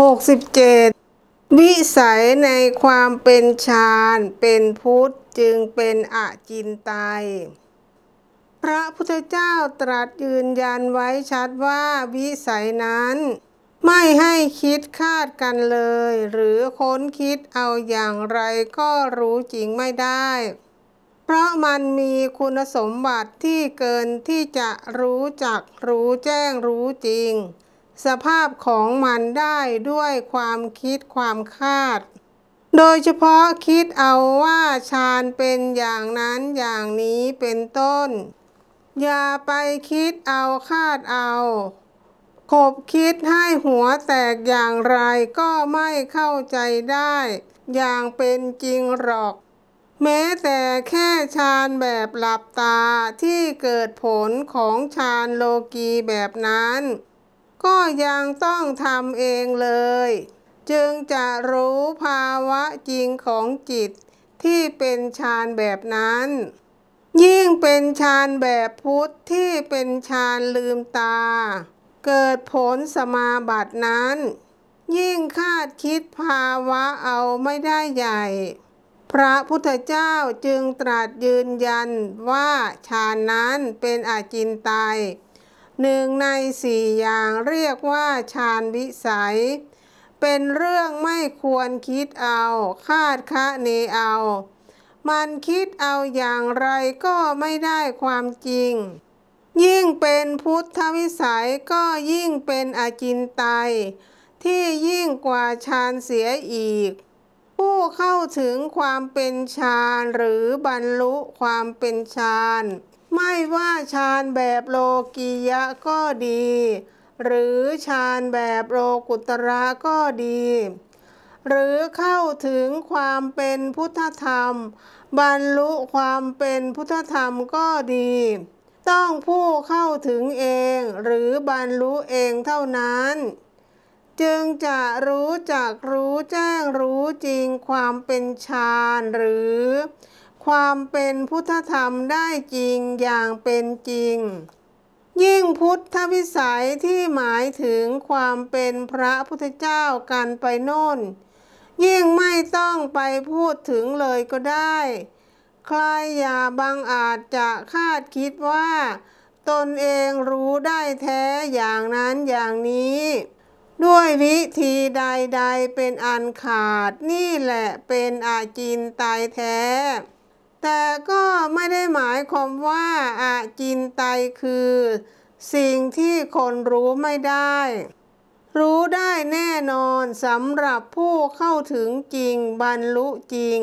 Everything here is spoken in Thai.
67 วิสัยในความเป็นฌานเป็นพุทธจึงเป็นอจินไตยพระพุทธเจ้าตรัสยืนยันไว้ชัดว่าวิสัยนั้น ไม่ให้คิดคาดกันเลย หรือค้นคิดเอาอย่างไรก็รู้จริงไม่ได้ เพราะมันมีคุณสมบัติที่เกินที่จะรู้จักรู้แจ้งรู้จริง สภาพของมันได้ด้วยความคิดความคาด โดยเฉพาะคิดเอาว่าฌานเป็นอย่างนั้นอย่างนี้เป็นต้น อย่าไปคิดเอาคาดเอาขบคิดให้หัวแตกอย่างไรก็ไม่เข้าใจได้ อย่างเป็นจริงหรอก แม้แต่แค่ฌานแบบหลับตาที่เกิดผลของฌานโลกีแบบนั้น ก็ยังต้องทำเองเลย จึงจะรู้ภาวะจริงของจิตที่เป็นฌานแบบนั้น ยิ่งเป็นฌานแบบพุทธที่เป็นฌานลืมตา เกิดผลสมาบัตินั้น ยิ่งคาดคิดภาวะเอาไม่ได้ใหญ่ พระพุทธเจ้าจึงตรัสยืนยันว่าฌานนั้นเป็นอาจินไตย หนึ่งในสี่อย่างเรียกว่าฌานวิสัย เป็นเรื่องไม่ควรคิดเอา คาดคะเนเอา มันคิดเอาอย่างไรก็ไม่ได้ความจริง ยิ่งเป็นพุทธวิสัยก็ยิ่งเป็นอจินไตยที่ยิ่งกว่าฌานเสียอีก ผู้เข้าถึงความเป็นฌานหรือบรรลุความเป็นฌาน ไม่ว่าฌานแบบโลกียะก็ดี หรือฌานแบบโลกุตระก็ดี หรือเข้าถึงความเป็นพุทธธรรม บรรลุความเป็นพุทธธรรมก็ดี ต้องผู้เข้าถึงเองหรือบรรลุเองเท่านั้น จึงจะรู้จักรู้แจ้งรู้จริงความเป็นฌานหรือ ความเป็นพุทธธรรมได้จริงอย่างเป็นจริง ยิ่งพุทธวิสัยที่หมายถึงความเป็นพระพุทธเจ้ากันไปโน่น ยิ่งไม่ต้องไปพูดถึงเลยก็ได้ ใครอย่าบังอาจจะคาดคิดว่า ตนเองรู้ได้แท้อย่างนั้นอย่างนี้ด้วยวิธีใดๆเป็นอันขาดนี่แหละเป็นอาจินไตยแท้ แต่ก็ไม่ได้หมายความว่าอาจินไตยคือ สิ่งที่คนรู้ไม่ได้ รู้ได้แน่นอนสำหรับผู้เข้าถึงจริงบรรลุจริง